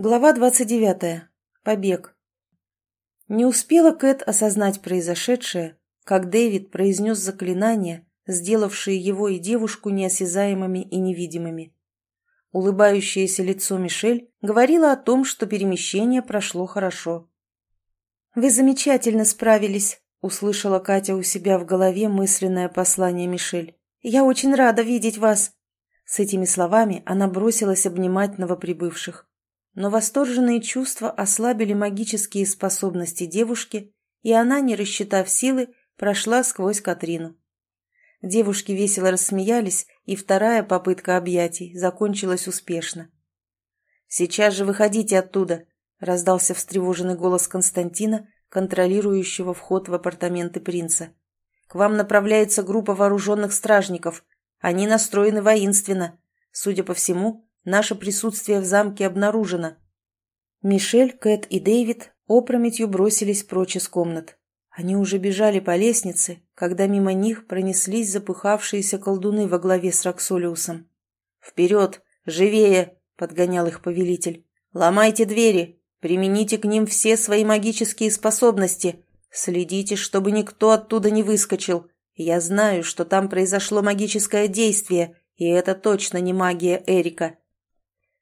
Глава 29. Побег. Не успела Кэт осознать произошедшее, как Дэвид произнес заклинание, сделавшее его и девушку неосязаемыми и невидимыми. Улыбающееся лицо Мишель говорило о том, что перемещение прошло хорошо. «Вы замечательно справились», — услышала Катя у себя в голове мысленное послание Мишель. «Я очень рада видеть вас». С этими словами она бросилась обнимать новоприбывших но восторженные чувства ослабили магические способности девушки, и она, не рассчитав силы, прошла сквозь Катрину. Девушки весело рассмеялись, и вторая попытка объятий закончилась успешно. «Сейчас же выходите оттуда!» — раздался встревоженный голос Константина, контролирующего вход в апартаменты принца. «К вам направляется группа вооруженных стражников. Они настроены воинственно. Судя по всему, Наше присутствие в замке обнаружено. Мишель, Кэт и Дэвид опрометью бросились прочь из комнат. Они уже бежали по лестнице, когда мимо них пронеслись запыхавшиеся колдуны во главе с Роксолиусом. «Вперед! Живее!» — подгонял их повелитель. «Ломайте двери! Примените к ним все свои магические способности! Следите, чтобы никто оттуда не выскочил! Я знаю, что там произошло магическое действие, и это точно не магия Эрика!»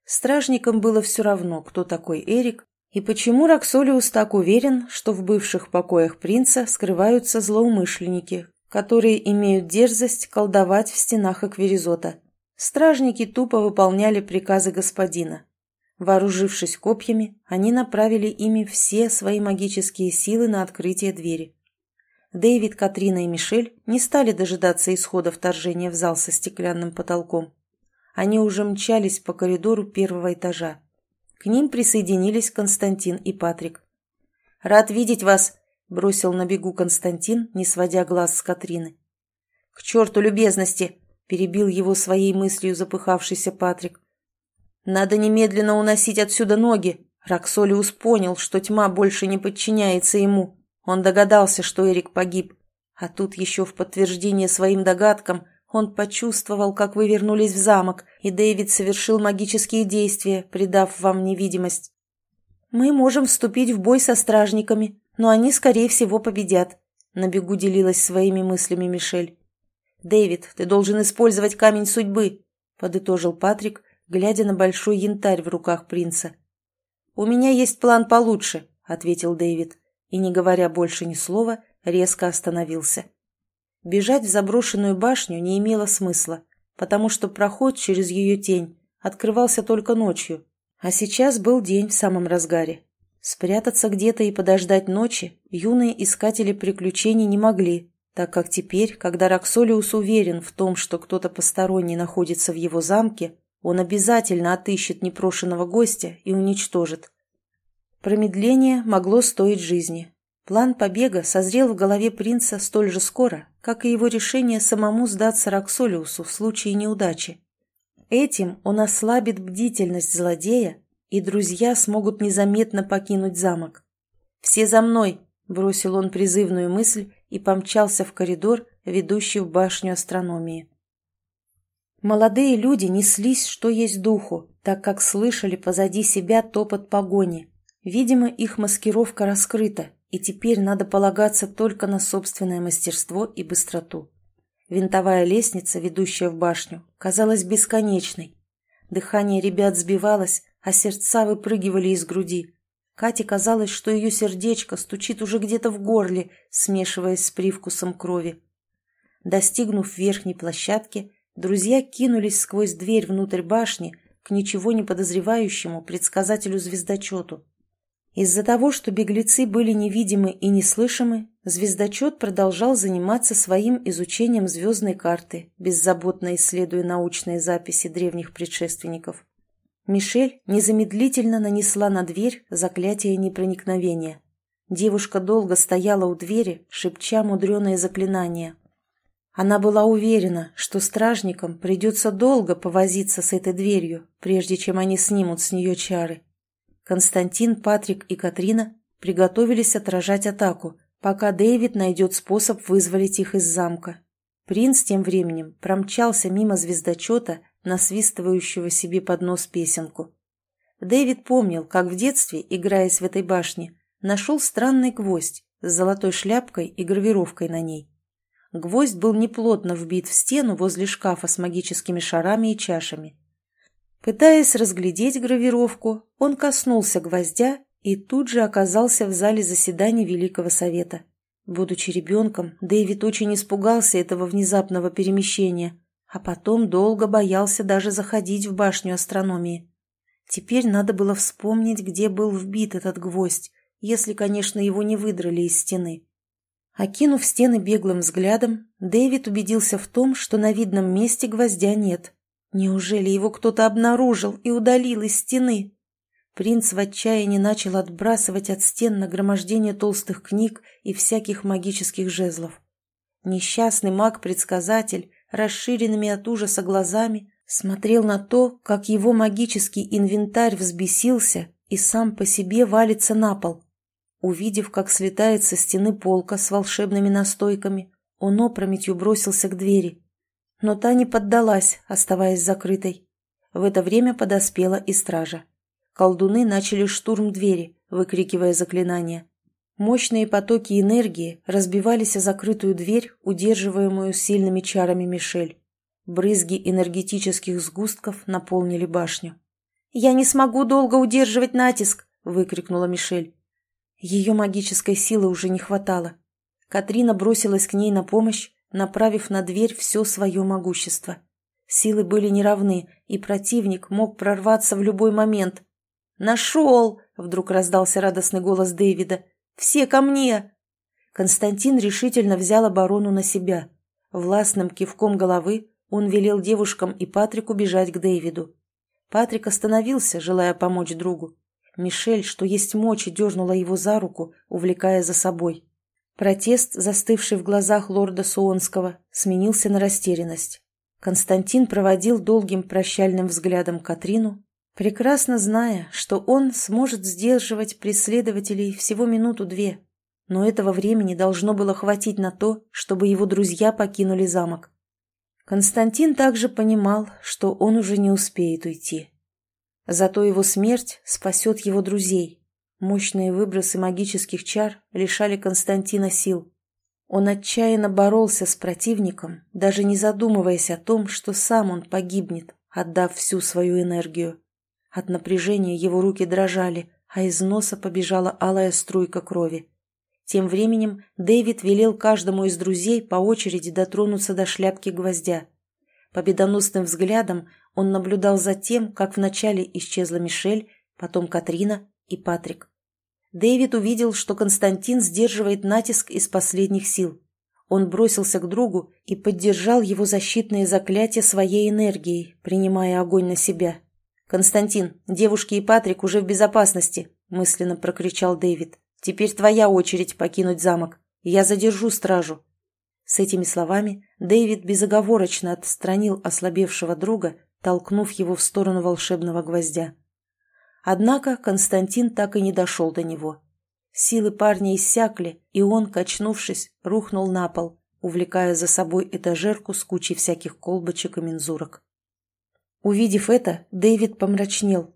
Стражникам было все равно, кто такой Эрик и почему Роксолиус так уверен, что в бывших покоях принца скрываются злоумышленники, которые имеют дерзость колдовать в стенах Акверизота. Стражники тупо выполняли приказы господина. Вооружившись копьями, они направили ими все свои магические силы на открытие двери. Дэвид, Катрина и Мишель не стали дожидаться исхода вторжения в зал со стеклянным потолком. Они уже мчались по коридору первого этажа. К ним присоединились Константин и Патрик. «Рад видеть вас!» – бросил на бегу Константин, не сводя глаз с Катрины. «К черту любезности!» – перебил его своей мыслью запыхавшийся Патрик. «Надо немедленно уносить отсюда ноги!» Роксолиус понял, что тьма больше не подчиняется ему. Он догадался, что Эрик погиб. А тут еще в подтверждение своим догадкам – он почувствовал, как вы вернулись в замок, и Дэвид совершил магические действия, придав вам невидимость. Мы можем вступить в бой со стражниками, но они, скорее всего, победят. На бегу делилась своими мыслями Мишель. «Дэвид, ты должен использовать камень судьбы», — подытожил Патрик, глядя на большой янтарь в руках принца. «У меня есть план получше», — ответил Дэвид, и, не говоря больше ни слова, резко остановился. Бежать в заброшенную башню не имело смысла, потому что проход через ее тень открывался только ночью, а сейчас был день в самом разгаре. Спрятаться где-то и подождать ночи юные искатели приключений не могли, так как теперь, когда Роксолиус уверен в том, что кто-то посторонний находится в его замке, он обязательно отыщет непрошенного гостя и уничтожит. Промедление могло стоить жизни, План побега созрел в голове принца столь же скоро, как и его решение самому сдаться Роксолиусу в случае неудачи. Этим он ослабит бдительность злодея, и друзья смогут незаметно покинуть замок. «Все за мной!» – бросил он призывную мысль и помчался в коридор, ведущий в башню астрономии. Молодые люди неслись, что есть духу, так как слышали позади себя топот погони. Видимо, их маскировка раскрыта, и теперь надо полагаться только на собственное мастерство и быстроту. Винтовая лестница, ведущая в башню, казалась бесконечной. Дыхание ребят сбивалось, а сердца выпрыгивали из груди. Кате казалось, что ее сердечко стучит уже где-то в горле, смешиваясь с привкусом крови. Достигнув верхней площадки, друзья кинулись сквозь дверь внутрь башни к ничего не подозревающему предсказателю-звездочету. Из-за того, что беглецы были невидимы и неслышимы, звездочет продолжал заниматься своим изучением звездной карты, беззаботно исследуя научные записи древних предшественников. Мишель незамедлительно нанесла на дверь заклятие непроникновения. Девушка долго стояла у двери, шепча мудреные заклинания. Она была уверена, что стражникам придется долго повозиться с этой дверью, прежде чем они снимут с нее чары. Константин, Патрик и Катрина приготовились отражать атаку, пока Дэвид найдет способ вызволить их из замка. Принц тем временем промчался мимо звездочета, насвистывающего себе под нос песенку. Дэвид помнил, как в детстве, играясь в этой башне, нашел странный гвоздь с золотой шляпкой и гравировкой на ней. Гвоздь был неплотно вбит в стену возле шкафа с магическими шарами и чашами. Пытаясь разглядеть гравировку, он коснулся гвоздя и тут же оказался в зале заседаний Великого Совета. Будучи ребенком, Дэвид очень испугался этого внезапного перемещения, а потом долго боялся даже заходить в башню астрономии. Теперь надо было вспомнить, где был вбит этот гвоздь, если, конечно, его не выдрали из стены. Окинув стены беглым взглядом, Дэвид убедился в том, что на видном месте гвоздя нет. Неужели его кто-то обнаружил и удалил из стены? Принц в отчаянии начал отбрасывать от стен нагромождение толстых книг и всяких магических жезлов. Несчастный маг-предсказатель, расширенными от ужаса глазами, смотрел на то, как его магический инвентарь взбесился и сам по себе валится на пол. Увидев, как слетает со стены полка с волшебными настойками, он опрометью бросился к двери. Но та не поддалась, оставаясь закрытой. В это время подоспела и стража. Колдуны начали штурм двери, выкрикивая заклинания. Мощные потоки энергии разбивались о закрытую дверь, удерживаемую сильными чарами Мишель. Брызги энергетических сгустков наполнили башню. «Я не смогу долго удерживать натиск!» — выкрикнула Мишель. Ее магической силы уже не хватало. Катрина бросилась к ней на помощь, направив на дверь все свое могущество. Силы были неравны, и противник мог прорваться в любой момент. «Нашел!» — вдруг раздался радостный голос Дэвида. «Все ко мне!» Константин решительно взял оборону на себя. Властным кивком головы он велел девушкам и Патрику бежать к Дэвиду. Патрик остановился, желая помочь другу. Мишель, что есть мочи, дернула его за руку, увлекая за собой. Протест, застывший в глазах лорда Суонского, сменился на растерянность. Константин проводил долгим прощальным взглядом Катрину, прекрасно зная, что он сможет сдерживать преследователей всего минуту-две, но этого времени должно было хватить на то, чтобы его друзья покинули замок. Константин также понимал, что он уже не успеет уйти. Зато его смерть спасет его друзей, Мощные выбросы магических чар лишали Константина сил. Он отчаянно боролся с противником, даже не задумываясь о том, что сам он погибнет, отдав всю свою энергию. От напряжения его руки дрожали, а из носа побежала алая струйка крови. Тем временем Дэвид велел каждому из друзей по очереди дотронуться до шляпки гвоздя. Победоносным взглядом он наблюдал за тем, как вначале исчезла Мишель, потом Катрина, и Патрик. Дэвид увидел, что Константин сдерживает натиск из последних сил. Он бросился к другу и поддержал его защитные заклятия своей энергией, принимая огонь на себя. «Константин, девушки и Патрик уже в безопасности», — мысленно прокричал Дэвид. «Теперь твоя очередь покинуть замок. Я задержу стражу». С этими словами Дэвид безоговорочно отстранил ослабевшего друга, толкнув его в сторону волшебного гвоздя. Однако Константин так и не дошел до него. Силы парня иссякли, и он, качнувшись, рухнул на пол, увлекая за собой этажерку с кучей всяких колбочек и мензурок. Увидев это, Дэвид помрачнел.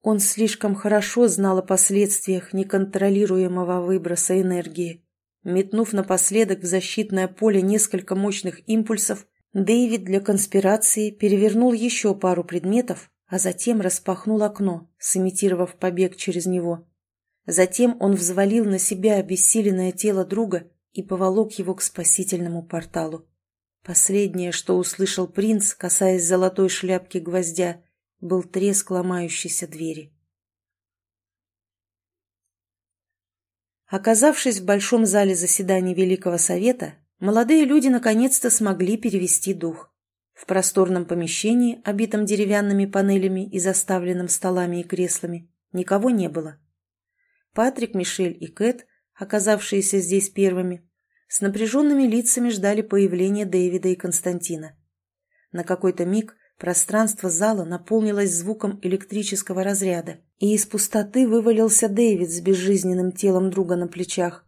Он слишком хорошо знал о последствиях неконтролируемого выброса энергии. Метнув напоследок в защитное поле несколько мощных импульсов, Дэвид для конспирации перевернул еще пару предметов а затем распахнул окно, сымитировав побег через него. Затем он взвалил на себя обессиленное тело друга и поволок его к спасительному порталу. Последнее, что услышал принц, касаясь золотой шляпки гвоздя, был треск ломающейся двери. Оказавшись в большом зале заседаний Великого Совета, молодые люди наконец-то смогли перевести дух. В просторном помещении, обитом деревянными панелями и заставленном столами и креслами, никого не было. Патрик, Мишель и Кэт, оказавшиеся здесь первыми, с напряженными лицами ждали появления Дэвида и Константина. На какой-то миг пространство зала наполнилось звуком электрического разряда, и из пустоты вывалился Дэвид с безжизненным телом друга на плечах.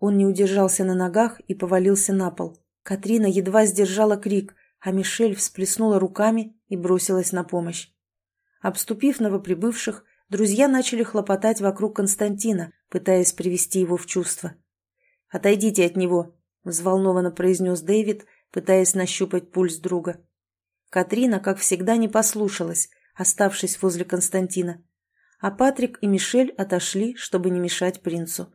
Он не удержался на ногах и повалился на пол. Катрина едва сдержала крик, а Мишель всплеснула руками и бросилась на помощь. Обступив новоприбывших, друзья начали хлопотать вокруг Константина, пытаясь привести его в чувство. «Отойдите от него», — взволнованно произнес Дэвид, пытаясь нащупать пульс друга. Катрина, как всегда, не послушалась, оставшись возле Константина. А Патрик и Мишель отошли, чтобы не мешать принцу.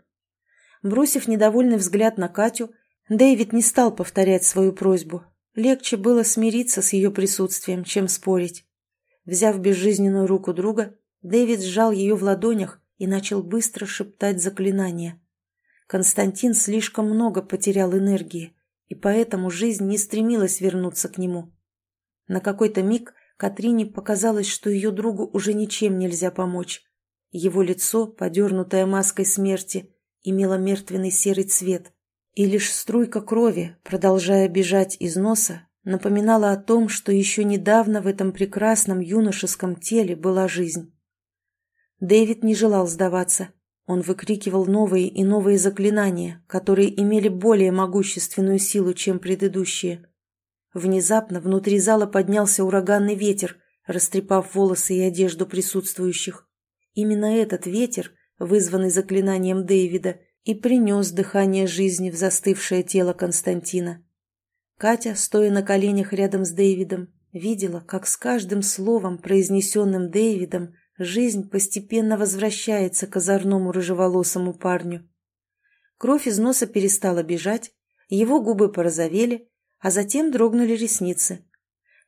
Бросив недовольный взгляд на Катю, Дэвид не стал повторять свою просьбу. Легче было смириться с ее присутствием, чем спорить. Взяв безжизненную руку друга, Дэвид сжал ее в ладонях и начал быстро шептать заклинания. Константин слишком много потерял энергии, и поэтому жизнь не стремилась вернуться к нему. На какой-то миг Катрине показалось, что ее другу уже ничем нельзя помочь. Его лицо, подернутое маской смерти, имело мертвенный серый цвет, и лишь струйка крови, продолжая бежать из носа, напоминала о том, что еще недавно в этом прекрасном юношеском теле была жизнь. Дэвид не желал сдаваться. Он выкрикивал новые и новые заклинания, которые имели более могущественную силу, чем предыдущие. Внезапно внутри зала поднялся ураганный ветер, растрепав волосы и одежду присутствующих. Именно этот ветер, вызванный заклинанием Дэвида, и принес дыхание жизни в застывшее тело Константина. Катя, стоя на коленях рядом с Дэвидом, видела, как с каждым словом, произнесенным Дэвидом, жизнь постепенно возвращается к озорному рыжеволосому парню. Кровь из носа перестала бежать, его губы порозовели, а затем дрогнули ресницы.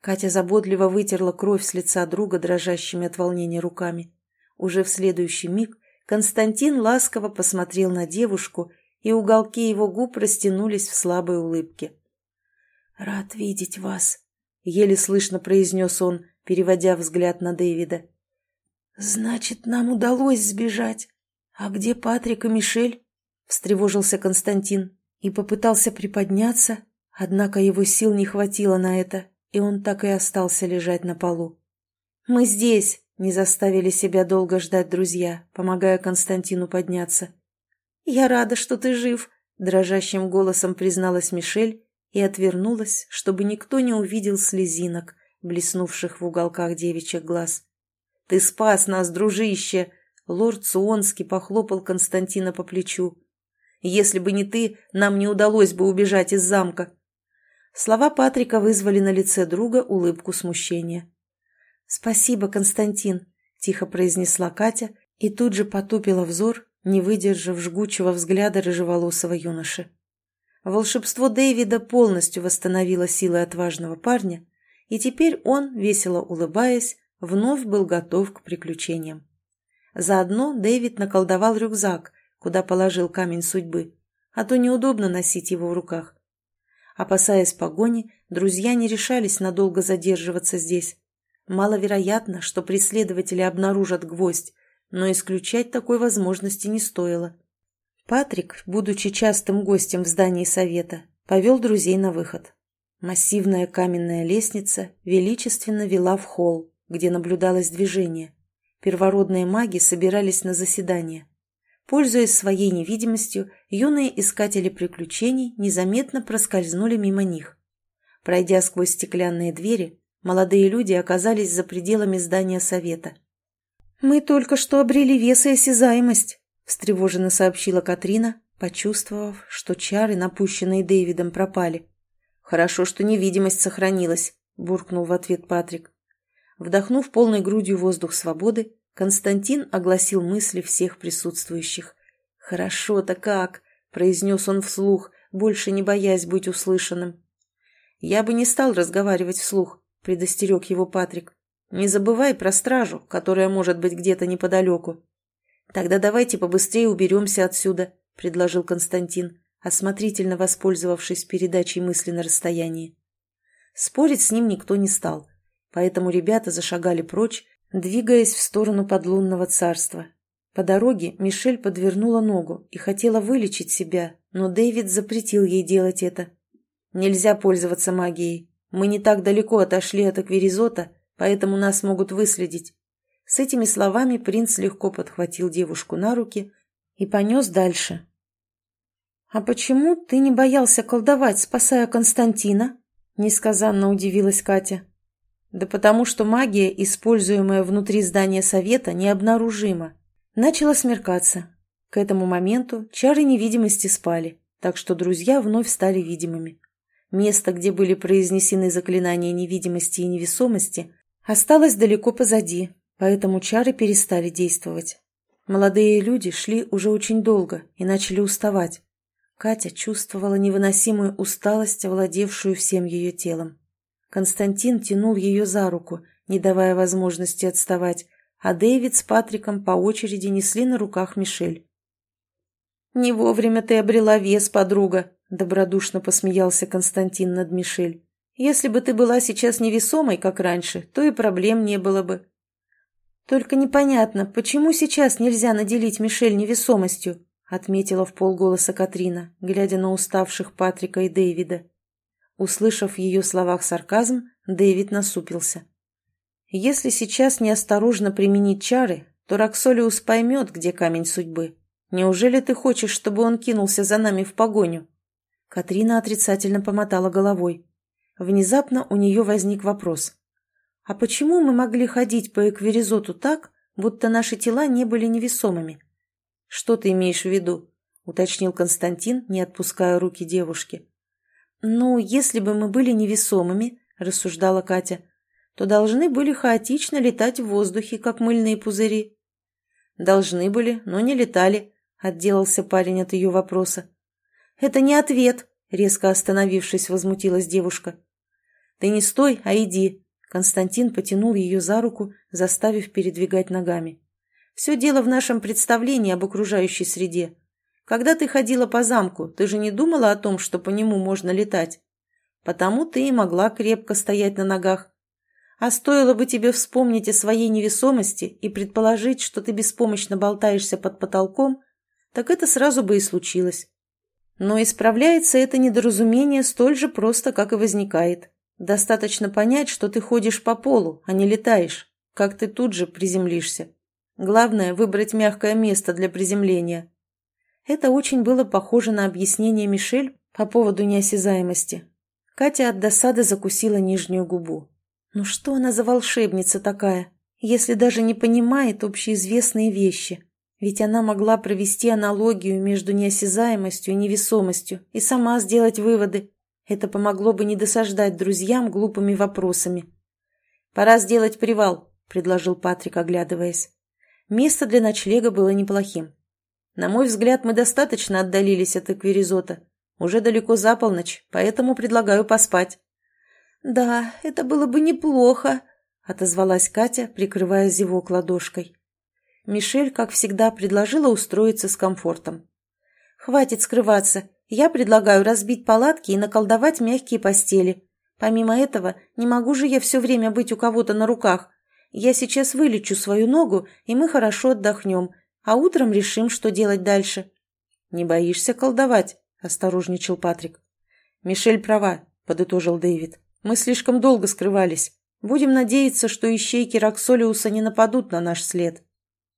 Катя заботливо вытерла кровь с лица друга дрожащими от волнения руками. Уже в следующий миг Константин ласково посмотрел на девушку, и уголки его губ растянулись в слабой улыбке. «Рад видеть вас», — еле слышно произнес он, переводя взгляд на Дэвида. «Значит, нам удалось сбежать. А где Патрик и Мишель?» — встревожился Константин и попытался приподняться, однако его сил не хватило на это, и он так и остался лежать на полу. «Мы здесь!» Не заставили себя долго ждать друзья, помогая Константину подняться. «Я рада, что ты жив», — дрожащим голосом призналась Мишель и отвернулась, чтобы никто не увидел слезинок, блеснувших в уголках девичьих глаз. «Ты спас нас, дружище!» Лорд Суонский похлопал Константина по плечу. «Если бы не ты, нам не удалось бы убежать из замка». Слова Патрика вызвали на лице друга улыбку смущения. «Спасибо, Константин», — тихо произнесла Катя и тут же потупила взор, не выдержав жгучего взгляда рыжеволосого юноши. Волшебство Дэвида полностью восстановило силы отважного парня, и теперь он, весело улыбаясь, вновь был готов к приключениям. Заодно Дэвид наколдовал рюкзак, куда положил камень судьбы, а то неудобно носить его в руках. Опасаясь погони, друзья не решались надолго задерживаться здесь. Маловероятно, что преследователи обнаружат гвоздь, но исключать такой возможности не стоило. Патрик, будучи частым гостем в здании совета, повел друзей на выход. Массивная каменная лестница величественно вела в холл, где наблюдалось движение. Первородные маги собирались на заседание. Пользуясь своей невидимостью, юные искатели приключений незаметно проскользнули мимо них. Пройдя сквозь стеклянные двери, Молодые люди оказались за пределами здания совета. «Мы только что обрели вес и осязаемость», — встревоженно сообщила Катрина, почувствовав, что чары, напущенные Дэвидом, пропали. «Хорошо, что невидимость сохранилась», — буркнул в ответ Патрик. Вдохнув полной грудью воздух свободы, Константин огласил мысли всех присутствующих. «Хорошо-то как!» — произнес он вслух, больше не боясь быть услышанным. «Я бы не стал разговаривать вслух предостерег его Патрик. «Не забывай про стражу, которая может быть где-то неподалеку». «Тогда давайте побыстрее уберемся отсюда», — предложил Константин, осмотрительно воспользовавшись передачей мысли на расстоянии. Спорить с ним никто не стал, поэтому ребята зашагали прочь, двигаясь в сторону подлунного царства. По дороге Мишель подвернула ногу и хотела вылечить себя, но Дэвид запретил ей делать это. «Нельзя пользоваться магией», мы не так далеко отошли от Акверизота, поэтому нас могут выследить. С этими словами принц легко подхватил девушку на руки и понес дальше. «А почему ты не боялся колдовать, спасая Константина?» – несказанно удивилась Катя. Да потому что магия, используемая внутри здания совета, необнаружима. Начало смеркаться. К этому моменту чары невидимости спали, так что друзья вновь стали видимыми. Место, где были произнесены заклинания невидимости и невесомости, осталось далеко позади, поэтому чары перестали действовать. Молодые люди шли уже очень долго и начали уставать. Катя чувствовала невыносимую усталость, овладевшую всем ее телом. Константин тянул ее за руку, не давая возможности отставать, а Дэвид с Патриком по очереди несли на руках Мишель. «Не вовремя ты обрела вес, подруга», — добродушно посмеялся Константин над Мишель. «Если бы ты была сейчас невесомой, как раньше, то и проблем не было бы». «Только непонятно, почему сейчас нельзя наделить Мишель невесомостью?» — отметила в полголоса Катрина, глядя на уставших Патрика и Дэвида. Услышав в ее словах сарказм, Дэвид насупился. «Если сейчас неосторожно применить чары, то Роксолиус поймет, где камень судьбы. Неужели ты хочешь, чтобы он кинулся за нами в погоню?» Катрина отрицательно помотала головой. Внезапно у нее возник вопрос. «А почему мы могли ходить по эквиризоту так, будто наши тела не были невесомыми?» «Что ты имеешь в виду?» — уточнил Константин, не отпуская руки девушки. «Ну, если бы мы были невесомыми», — рассуждала Катя, «то должны были хаотично летать в воздухе, как мыльные пузыри». «Должны были, но не летали», — отделался парень от ее вопроса. «Это не ответ», — резко остановившись, возмутилась девушка. «Ты не стой, а иди», — Константин потянул ее за руку, заставив передвигать ногами. «Все дело в нашем представлении об окружающей среде. Когда ты ходила по замку, ты же не думала о том, что по нему можно летать? Потому ты и могла крепко стоять на ногах. А стоило бы тебе вспомнить о своей невесомости и предположить, что ты беспомощно болтаешься под потолком, так это сразу бы и случилось. Но исправляется это недоразумение столь же просто, как и возникает. Достаточно понять, что ты ходишь по полу, а не летаешь, как ты тут же приземлишься. Главное – выбрать мягкое место для приземления – это очень было похоже на объяснение Мишель по поводу неосязаемости. Катя от досады закусила нижнюю губу. Ну что она за волшебница такая, если даже не понимает общеизвестные вещи? Ведь она могла провести аналогию между неосязаемостью и невесомостью и сама сделать выводы. Это помогло бы не досаждать друзьям глупыми вопросами. «Пора сделать привал», — предложил Патрик, оглядываясь. Место для ночлега было неплохим. На мой взгляд, мы достаточно отдалились от Эквиризота. Уже далеко за полночь, поэтому предлагаю поспать». «Да, это было бы неплохо», — отозвалась Катя, прикрывая зевок ладошкой. Мишель, как всегда, предложила устроиться с комфортом. «Хватит скрываться. Я предлагаю разбить палатки и наколдовать мягкие постели. Помимо этого, не могу же я все время быть у кого-то на руках. Я сейчас вылечу свою ногу, и мы хорошо отдохнем а утром решим, что делать дальше». «Не боишься колдовать?» – осторожничал Патрик. «Мишель права», – подытожил Дэвид. «Мы слишком долго скрывались. Будем надеяться, что ищейки Роксолиуса не нападут на наш след».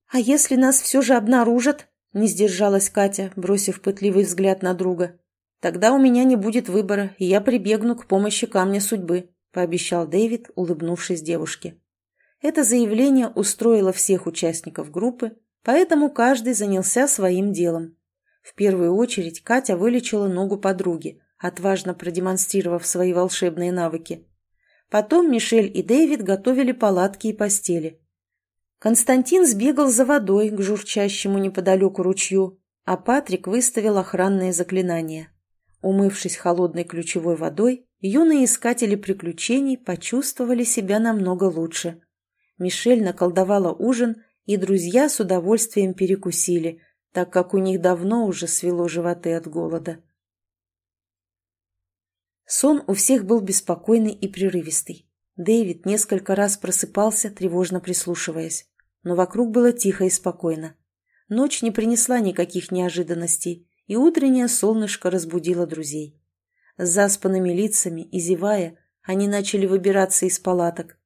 «А если нас все же обнаружат?» – не сдержалась Катя, бросив пытливый взгляд на друга. «Тогда у меня не будет выбора, и я прибегну к помощи камня судьбы», – пообещал Дэвид, улыбнувшись девушке. Это заявление устроило всех участников группы, Поэтому каждый занялся своим делом. В первую очередь Катя вылечила ногу подруги, отважно продемонстрировав свои волшебные навыки. Потом Мишель и Дэвид готовили палатки и постели. Константин сбегал за водой к журчащему неподалеку ручью, а Патрик выставил охранные заклинания. Умывшись холодной ключевой водой, юные искатели приключений почувствовали себя намного лучше. Мишель наколдовала ужин и друзья с удовольствием перекусили, так как у них давно уже свело животы от голода. Сон у всех был беспокойный и прерывистый. Дэвид несколько раз просыпался, тревожно прислушиваясь. Но вокруг было тихо и спокойно. Ночь не принесла никаких неожиданностей, и утреннее солнышко разбудило друзей. С заспанными лицами и зевая, они начали выбираться из палаток.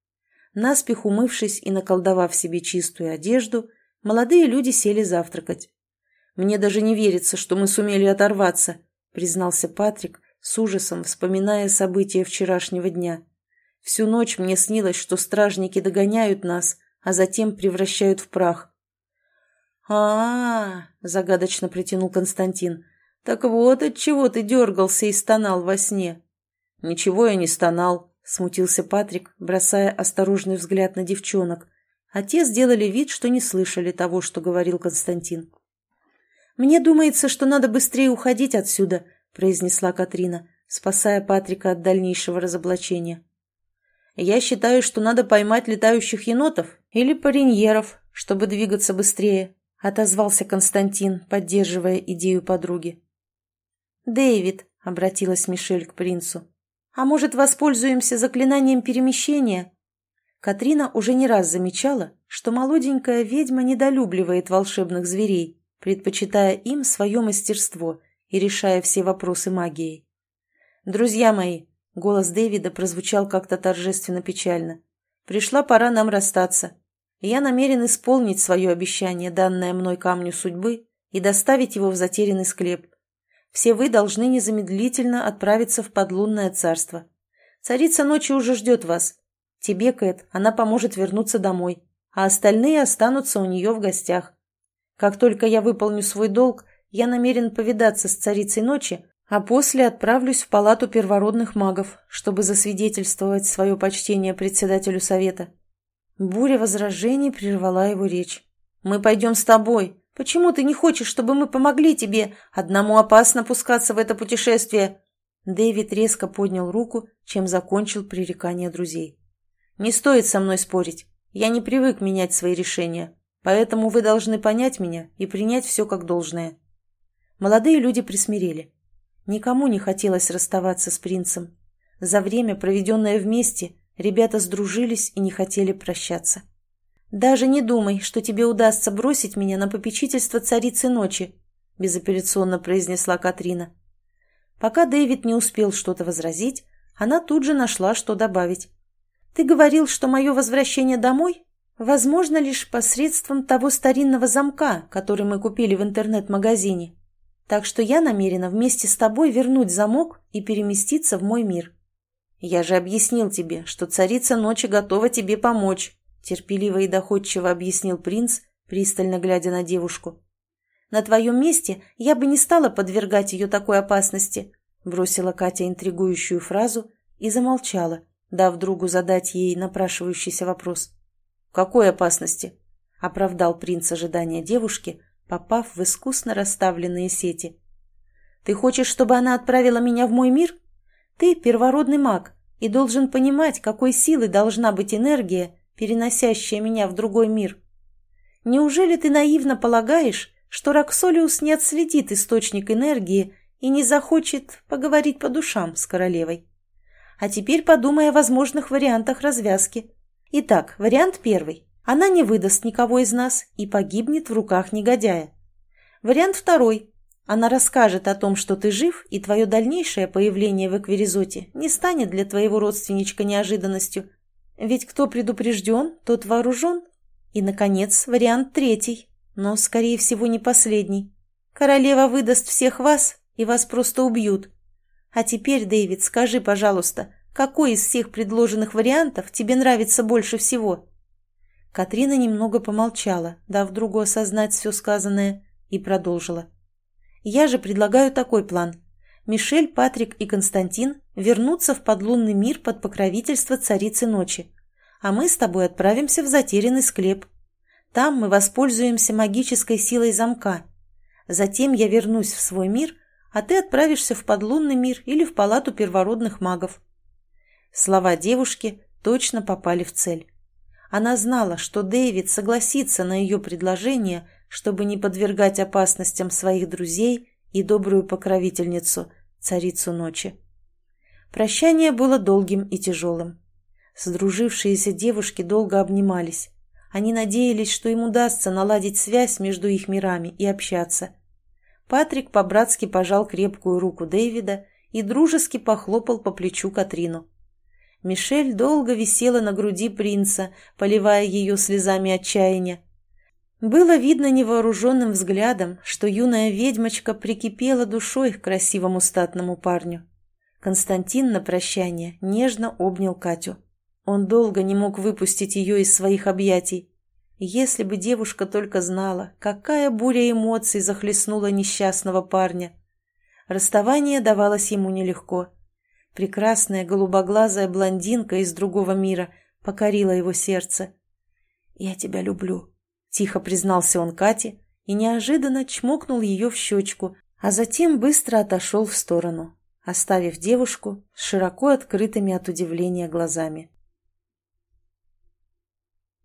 Наспех умывшись и наколдовав себе чистую одежду, молодые люди сели завтракать. «Мне даже не верится, что мы сумели оторваться», — признался Патрик, с ужасом вспоминая события вчерашнего дня. Всю ночь мне снилось, что стражники догоняют нас, а затем превращают в прах. а, -а, -а загадочно притянул Константин. «Так вот от чего ты дергался и стонал во сне». «Ничего я не стонал», — смутился Патрик, бросая осторожный взгляд на девчонок. А те сделали вид, что не слышали того, что говорил Константин. «Мне думается, что надо быстрее уходить отсюда», — произнесла Катрина, спасая Патрика от дальнейшего разоблачения. «Я считаю, что надо поймать летающих енотов или пареньеров, чтобы двигаться быстрее», — отозвался Константин, поддерживая идею подруги. «Дэвид», — обратилась Мишель к принцу, — «а может, воспользуемся заклинанием перемещения?» Катрина уже не раз замечала, что молоденькая ведьма недолюбливает волшебных зверей, предпочитая им свое мастерство и решая все вопросы магией. «Друзья мои», — голос Дэвида прозвучал как-то торжественно печально, — «пришла пора нам расстаться. Я намерен исполнить свое обещание, данное мной камню судьбы, и доставить его в затерянный склеп. Все вы должны незамедлительно отправиться в подлунное царство. Царица ночи уже ждет вас. Тебе, Кэт, она поможет вернуться домой, а остальные останутся у нее в гостях. Как только я выполню свой долг, я намерен повидаться с царицей ночи, а после отправлюсь в палату первородных магов, чтобы засвидетельствовать свое почтение председателю совета. Буря возражений прервала его речь. «Мы пойдем с тобой», Почему ты не хочешь, чтобы мы помогли тебе? Одному опасно пускаться в это путешествие». Дэвид резко поднял руку, чем закончил пререкание друзей. «Не стоит со мной спорить. Я не привык менять свои решения, поэтому вы должны понять меня и принять все как должное». Молодые люди присмирели. Никому не хотелось расставаться с принцем. За время, проведенное вместе, ребята сдружились и не хотели прощаться. «Даже не думай, что тебе удастся бросить меня на попечительство царицы ночи», безапелляционно произнесла Катрина. Пока Дэвид не успел что-то возразить, она тут же нашла, что добавить. «Ты говорил, что мое возвращение домой возможно лишь посредством того старинного замка, который мы купили в интернет-магазине. Так что я намерена вместе с тобой вернуть замок и переместиться в мой мир. Я же объяснил тебе, что царица ночи готова тебе помочь». терпеливо и доходчиво объяснил принц, пристально глядя на девушку. «На твоем месте я бы не стала подвергать ее такой опасности», бросила Катя интригующую фразу и замолчала, дав другу задать ей напрашивающийся вопрос. «Какой опасности?» — оправдал принц ожидания девушки, попав в искусно расставленные сети. «Ты хочешь, чтобы она отправила меня в мой мир? Ты первородный маг и должен понимать, какой силы должна быть энергия, переносящая меня в другой мир. Неужели ты наивно полагаешь, что Роксолиус не отследит источник энергии и не захочет поговорить по душам с королевой? А теперь подумай о возможных вариантах развязки. Итак, вариант первый. Она не выдаст никого из нас и погибнет в руках негодяя. Вариант второй. Она расскажет о том, что ты жив, и твое дальнейшее появление в Эквиризоте не станет для твоего родственничка неожиданностью, ведь кто предупрежден, тот вооружен. И, наконец, вариант третий, но, скорее всего, не последний. Королева выдаст всех вас, и вас просто убьют. А теперь, Дэвид, скажи, пожалуйста, какой из всех предложенных вариантов тебе нравится больше всего?» Катрина немного помолчала, дав другу осознать все сказанное, и продолжила. «Я же предлагаю такой план. Мишель, Патрик и Константин вернутся в подлунный мир под покровительство царицы ночи, а мы с тобой отправимся в затерянный склеп. Там мы воспользуемся магической силой замка. Затем я вернусь в свой мир, а ты отправишься в подлунный мир или в палату первородных магов. Слова девушки точно попали в цель. Она знала, что Дэвид согласится на ее предложение, чтобы не подвергать опасностям своих друзей и добрую покровительницу, царицу ночи. Прощание было долгим и тяжелым. Сдружившиеся девушки долго обнимались. Они надеялись, что им удастся наладить связь между их мирами и общаться. Патрик по-братски пожал крепкую руку Дэвида и дружески похлопал по плечу Катрину. Мишель долго висела на груди принца, поливая ее слезами отчаяния. Было видно невооруженным взглядом, что юная ведьмочка прикипела душой к красивому статному парню. Константин на прощание нежно обнял Катю. Он долго не мог выпустить ее из своих объятий. Если бы девушка только знала, какая буря эмоций захлестнула несчастного парня. Расставание давалось ему нелегко. Прекрасная голубоглазая блондинка из другого мира покорила его сердце. «Я тебя люблю», — тихо признался он Кате и неожиданно чмокнул ее в щечку, а затем быстро отошел в сторону, оставив девушку с широко открытыми от удивления глазами.